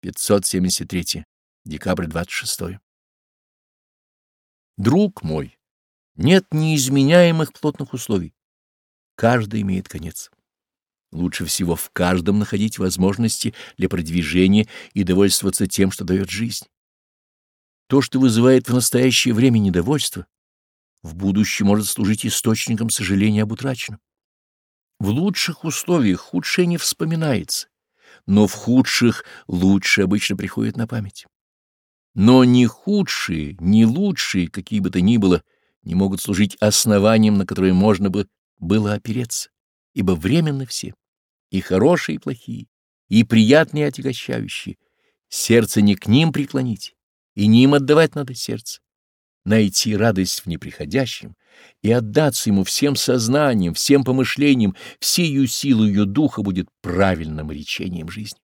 573. Декабрь 26. Друг мой, нет неизменяемых плотных условий. Каждый имеет конец. Лучше всего в каждом находить возможности для продвижения и довольствоваться тем, что дает жизнь. То, что вызывает в настоящее время недовольство, в будущем может служить источником сожаления об утраченном. В лучших условиях худшее не вспоминается но в худших лучше обычно приходит на память. Но ни худшие, ни лучшие, какие бы то ни было, не могут служить основанием, на которое можно бы было опереться, ибо временно все, и хорошие, и плохие, и приятные, и отягощающие. Сердце не к ним преклонить, и не им отдавать надо сердце найти радость в неприходящем и отдаться ему всем сознанием, всем помышлением, всею силою духа будет правильным речением жизни.